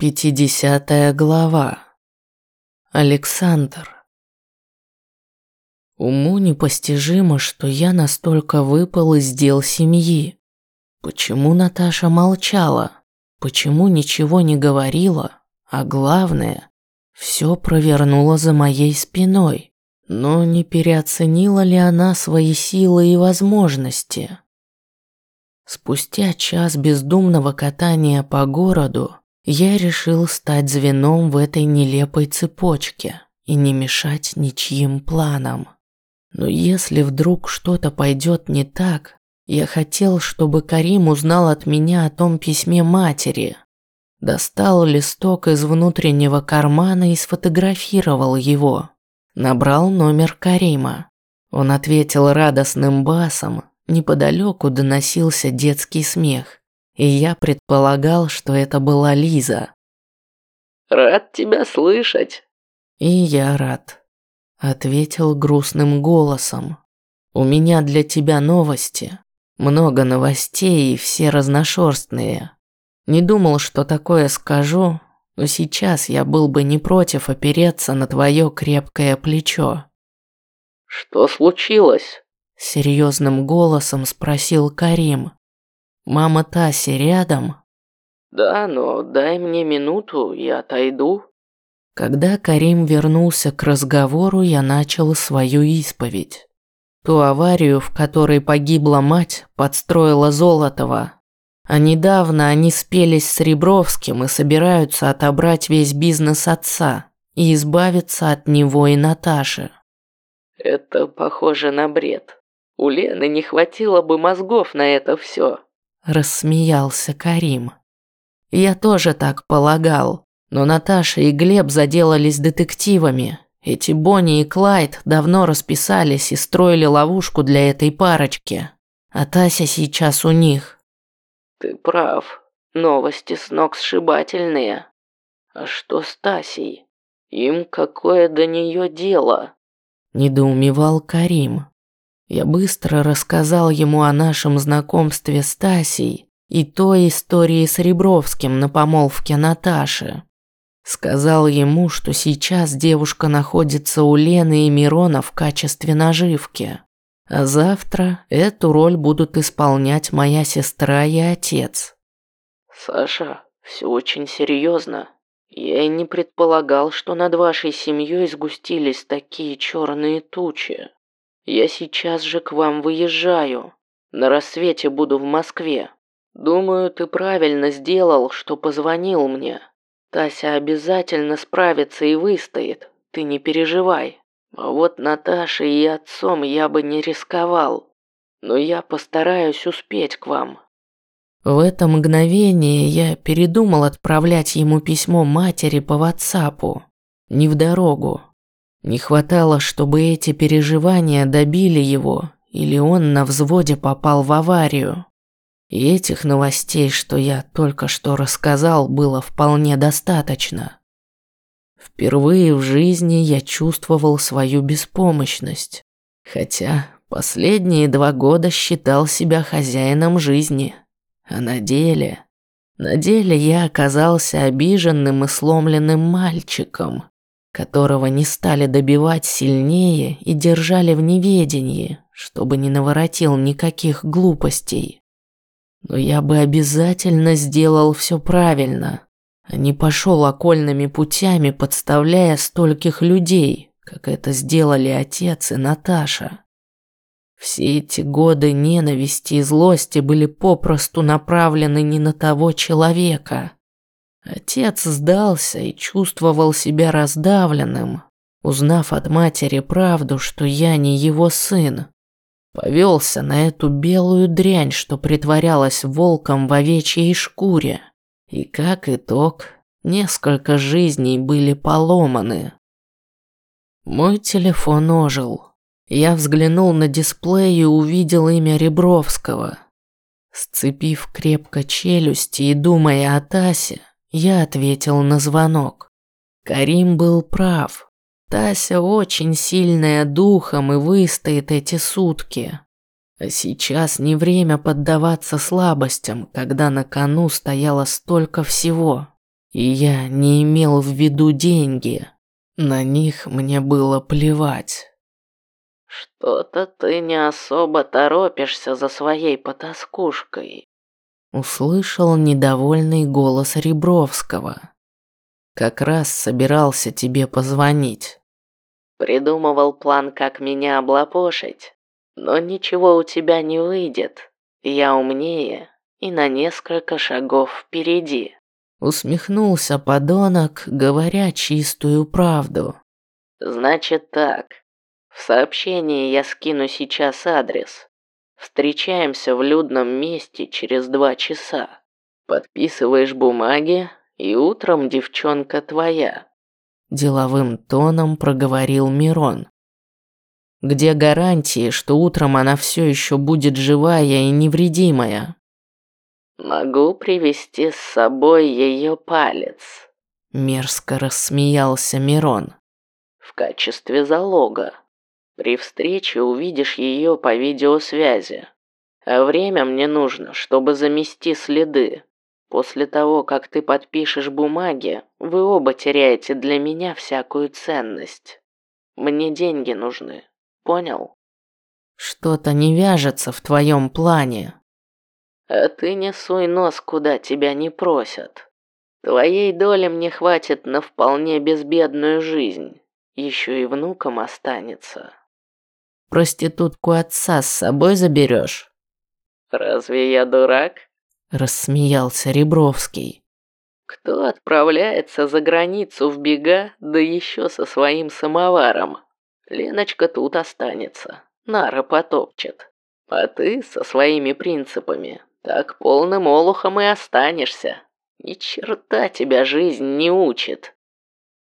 Пятидесятая глава. Александр. Уму непостижимо, что я настолько выпал из дел семьи. Почему Наташа молчала? Почему ничего не говорила? А главное, все провернула за моей спиной. Но не переоценила ли она свои силы и возможности? Спустя час бездумного катания по городу я решил стать звеном в этой нелепой цепочке и не мешать ничьим планам. Но если вдруг что-то пойдет не так, я хотел, чтобы Карим узнал от меня о том письме матери. Достал листок из внутреннего кармана и сфотографировал его. Набрал номер Карима. Он ответил радостным басом, неподалеку доносился детский смех и я предполагал, что это была Лиза. «Рад тебя слышать». «И я рад», – ответил грустным голосом. «У меня для тебя новости. Много новостей и все разношерстные. Не думал, что такое скажу, но сейчас я был бы не против опереться на твое крепкое плечо». «Что случилось?» – серьезным голосом спросил Карим. Мама Таси рядом? Да, но дай мне минуту, я отойду. Когда Карим вернулся к разговору, я начал свою исповедь. Ту аварию, в которой погибла мать, подстроила Золотова. А недавно они спелись с Ребровским и собираются отобрать весь бизнес отца и избавиться от него и Наташи. Это похоже на бред. У Лены не хватило бы мозгов на это все рассмеялся Карим. Я тоже так полагал, но Наташа и Глеб заделались детективами. Эти Бонни и Клайд давно расписались и строили ловушку для этой парочки. А Тася сейчас у них. Ты прав. Новости с ног сшибательные. А что с Тасей? Им какое до нее дело? Недоумевал Карим. Я быстро рассказал ему о нашем знакомстве с Тасей и той истории с Ребровским на помолвке Наташи. Сказал ему, что сейчас девушка находится у Лены и Мирона в качестве наживки. А завтра эту роль будут исполнять моя сестра и отец. Саша, все очень серьезно. Я и не предполагал, что над вашей семьей сгустились такие черные тучи. Я сейчас же к вам выезжаю. На рассвете буду в Москве. Думаю, ты правильно сделал, что позвонил мне. Тася обязательно справится и выстоит. Ты не переживай. А вот Наташей и отцом я бы не рисковал. Но я постараюсь успеть к вам. В это мгновение я передумал отправлять ему письмо матери по WhatsApp. Не в дорогу. Не хватало, чтобы эти переживания добили его, или он на взводе попал в аварию. И этих новостей, что я только что рассказал, было вполне достаточно. Впервые в жизни я чувствовал свою беспомощность, хотя последние два года считал себя хозяином жизни. А на деле... На деле я оказался обиженным и сломленным мальчиком, которого не стали добивать сильнее и держали в неведении, чтобы не наворотил никаких глупостей. Но я бы обязательно сделал все правильно, а не пошел окольными путями, подставляя стольких людей, как это сделали отец и Наташа. Все эти годы ненависти и злости были попросту направлены не на того человека. Отец сдался и чувствовал себя раздавленным, узнав от матери правду, что я не его сын. Повелся на эту белую дрянь, что притворялась волком в овечьей шкуре. И как итог, несколько жизней были поломаны. Мой телефон ожил. Я взглянул на дисплей и увидел имя Ребровского. Сцепив крепко челюсти и думая о Тасе, я ответил на звонок. Карим был прав. Тася очень сильная духом и выстоит эти сутки. А сейчас не время поддаваться слабостям, когда на кону стояло столько всего. И я не имел в виду деньги. На них мне было плевать. Что-то ты не особо торопишься за своей потаскушкой. Услышал недовольный голос Ребровского. Как раз собирался тебе позвонить. Придумывал план, как меня облапошить. Но ничего у тебя не выйдет. Я умнее и на несколько шагов впереди. Усмехнулся подонок, говоря чистую правду. Значит так. В сообщении я скину сейчас адрес. Встречаемся в людном месте через два часа. Подписываешь бумаги, и утром девчонка твоя. Деловым тоном проговорил Мирон. Где гарантии, что утром она все еще будет живая и невредимая? Могу привести с собой ее палец. Мерзко рассмеялся Мирон. В качестве залога. При встрече увидишь ее по видеосвязи. А время мне нужно, чтобы замести следы. После того, как ты подпишешь бумаги, вы оба теряете для меня всякую ценность. Мне деньги нужны. Понял? Что-то не вяжется в твоем плане. А ты не суй нос, куда тебя не просят. Твоей доли мне хватит на вполне безбедную жизнь. Еще и внукам останется. Проститутку отца с собой заберешь? Разве я дурак? Рассмеялся Ребровский. Кто отправляется за границу в бега, да еще со своим самоваром? Леночка тут останется, нара потопчет. А ты со своими принципами так полным олухом и останешься. Ни черта тебя жизнь не учит.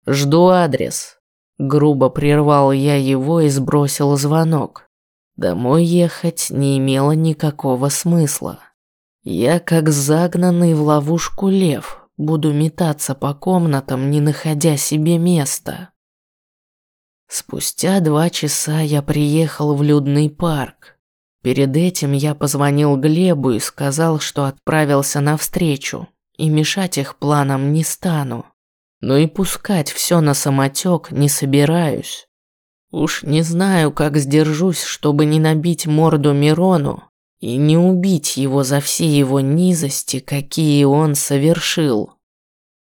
Жду адрес. Грубо прервал я его и сбросил звонок. Домой ехать не имело никакого смысла. Я, как загнанный в ловушку лев, буду метаться по комнатам, не находя себе места. Спустя два часа я приехал в людный парк. Перед этим я позвонил Глебу и сказал, что отправился навстречу, и мешать их планам не стану. Но и пускать все на самотек не собираюсь. Уж не знаю, как сдержусь, чтобы не набить морду Мирону и не убить его за все его низости, какие он совершил.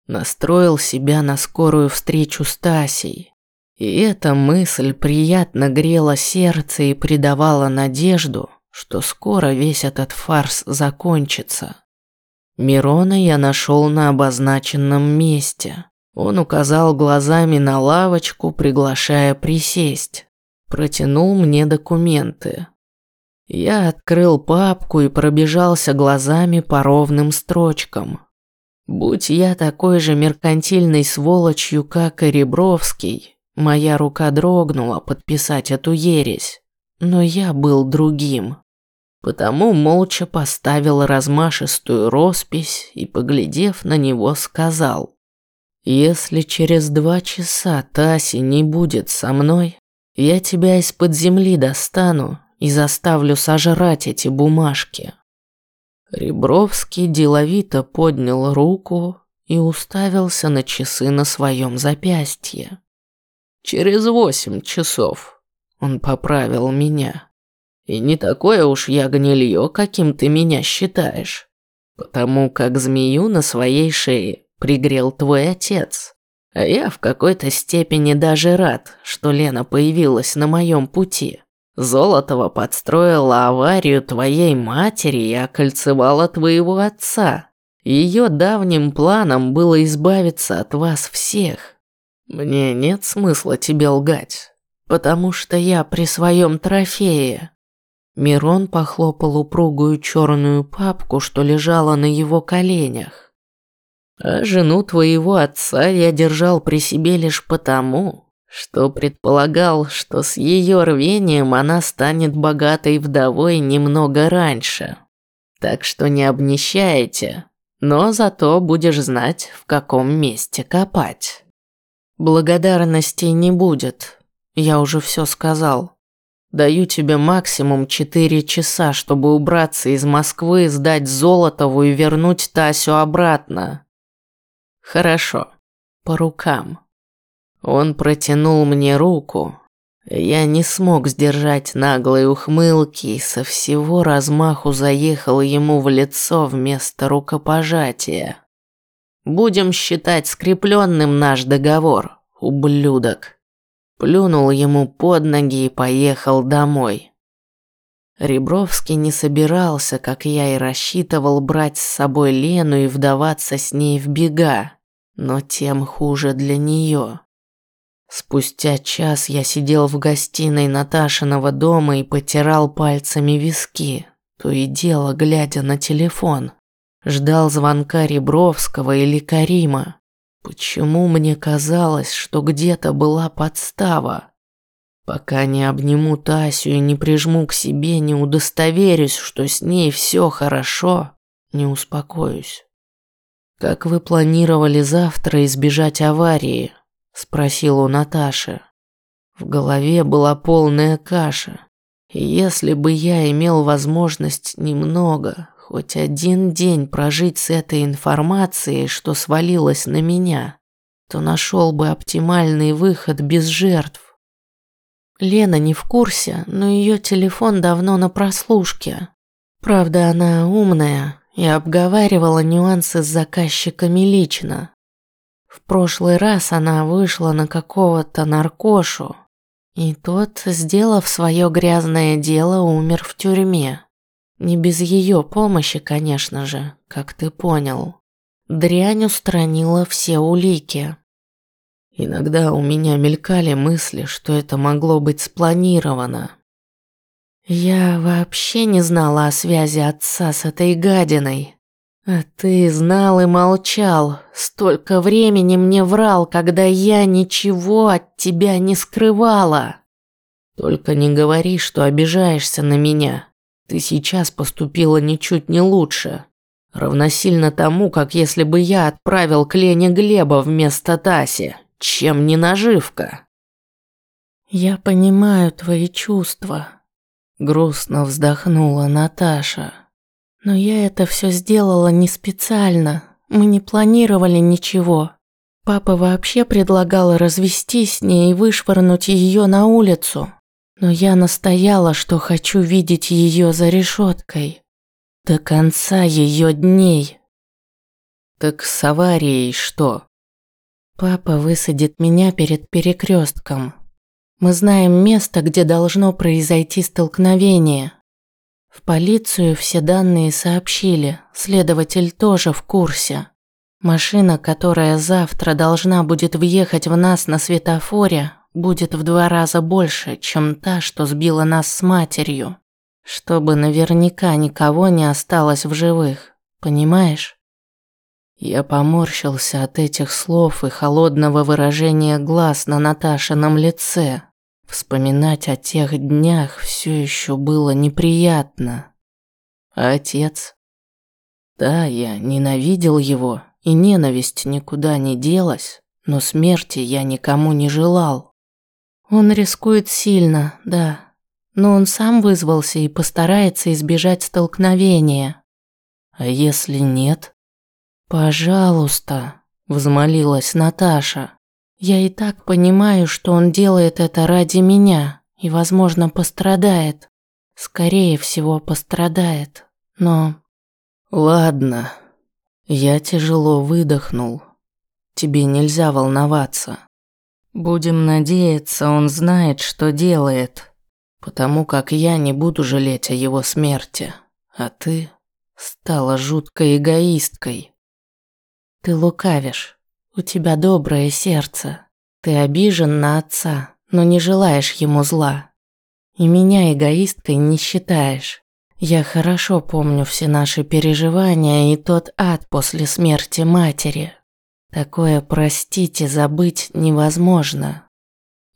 Настроил себя на скорую встречу с Тасей. И эта мысль приятно грела сердце и придавала надежду, что скоро весь этот фарс закончится. Мирона я нашел на обозначенном месте. Он указал глазами на лавочку, приглашая присесть. Протянул мне документы. Я открыл папку и пробежался глазами по ровным строчкам. Будь я такой же меркантильной сволочью, как и Ребровский, Моя рука дрогнула подписать эту ересь, но я был другим. Потому молча поставил размашистую роспись и, поглядев на него, сказал. «Если через два часа Таси не будет со мной, я тебя из-под земли достану и заставлю сожрать эти бумажки». Ребровский деловито поднял руку и уставился на часы на своем запястье. Через восемь часов. Он поправил меня. И не такое уж я гнилье, каким ты меня считаешь. Потому как змею на своей шее пригрел твой отец. А я в какой-то степени даже рад, что Лена появилась на моем пути. Золотова подстроила аварию твоей матери и окольцевала твоего отца. Ее давним планом было избавиться от вас всех. Мне нет смысла тебе лгать, потому что я при своем трофее. Мирон похлопал упругую черную папку, что лежала на его коленях. А жену твоего отца я держал при себе лишь потому, что предполагал, что с ее рвением она станет богатой вдовой немного раньше. Так что не обнищайте, но зато будешь знать, в каком месте копать. Благодарностей не будет. Я уже все сказал. Даю тебе максимум четыре часа, чтобы убраться из Москвы, сдать Золотову и вернуть Тасю обратно. Хорошо. По рукам. Он протянул мне руку. Я не смог сдержать наглой ухмылки и со всего размаху заехал ему в лицо вместо рукопожатия. Будем считать скрепленным наш договор, ублюдок. Плюнул ему под ноги и поехал домой. Ребровский не собирался, как я и рассчитывал, брать с собой Лену и вдаваться с ней в бега, но тем хуже для нее. Спустя час я сидел в гостиной Наташиного дома и потирал пальцами виски, то и дело глядя на телефон. Ждал звонка Ребровского или Карима. Почему мне казалось, что где-то была подстава? Пока не обниму Тасю и не прижму к себе, не удостоверюсь, что с ней все хорошо, не успокоюсь. Как вы планировали завтра избежать аварии? спросил у Наташи. В голове была полная каша. И если бы я имел возможность немного, хоть один день прожить с этой информацией, что свалилась на меня, то нашел бы оптимальный выход без жертв. Лена не в курсе, но ее телефон давно на прослушке. Правда, она умная и обговаривала нюансы с заказчиками лично. В прошлый раз она вышла на какого-то наркошу, и тот, сделав свое грязное дело, умер в тюрьме. Не без ее помощи, конечно же, как ты понял. Дрянь устранила все улики. Иногда у меня мелькали мысли, что это могло быть спланировано. Я вообще не знала о связи отца с этой гадиной. А ты знал и молчал. Столько времени мне врал, когда я ничего от тебя не скрывала. Только не говори, что обижаешься на меня. Ты сейчас поступила ничуть не лучше. Равносильно тому, как если бы я отправил к Лене Глеба вместо Таси. Чем не наживка? Я понимаю твои чувства. Грустно вздохнула Наташа. Но я это все сделала не специально. Мы не планировали ничего. Папа вообще предлагал развестись с ней и вышвырнуть ее на улицу. Но я настояла, что хочу видеть ее за решеткой. До конца ее дней. Так с аварией что? Папа высадит меня перед перекрестком. Мы знаем место, где должно произойти столкновение. В полицию все данные сообщили, следователь тоже в курсе. Машина, которая завтра должна будет въехать в нас на светофоре, будет в два раза больше, чем та, что сбила нас с матерью. Чтобы наверняка никого не осталось в живых, понимаешь? Я поморщился от этих слов и холодного выражения глаз на Наташином лице. Вспоминать о тех днях все еще было неприятно. А отец? Да, я ненавидел его, и ненависть никуда не делась, но смерти я никому не желал. Он рискует сильно, да. Но он сам вызвался и постарается избежать столкновения. А если нет? Пожалуйста, взмолилась Наташа. Я и так понимаю, что он делает это ради меня и, возможно, пострадает. Скорее всего, пострадает. Но ладно. Я тяжело выдохнул. Тебе нельзя волноваться. Будем надеяться, он знает, что делает, потому как я не буду жалеть о его смерти, а ты стала жуткой эгоисткой. Ты лукавишь. У тебя доброе сердце. Ты обижен на отца, но не желаешь ему зла. И меня эгоисткой не считаешь. Я хорошо помню все наши переживания и тот ад после смерти матери. Такое простить и забыть невозможно.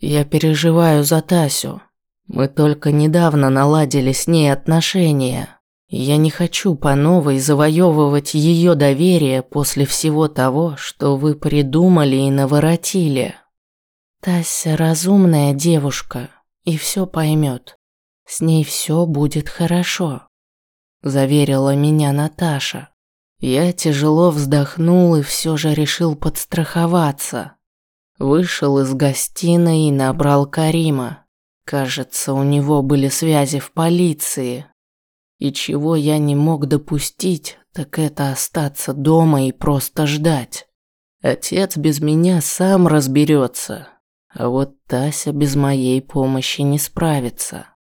Я переживаю за Тасю. Мы только недавно наладили с ней отношения. Я не хочу по новой завоевывать ее доверие после всего того, что вы придумали и наворотили. Тася разумная девушка и все поймет. С ней все будет хорошо, заверила меня Наташа. Я тяжело вздохнул и все же решил подстраховаться. Вышел из гостиной и набрал Карима. Кажется, у него были связи в полиции. И чего я не мог допустить, так это остаться дома и просто ждать. Отец без меня сам разберется, а вот Тася без моей помощи не справится.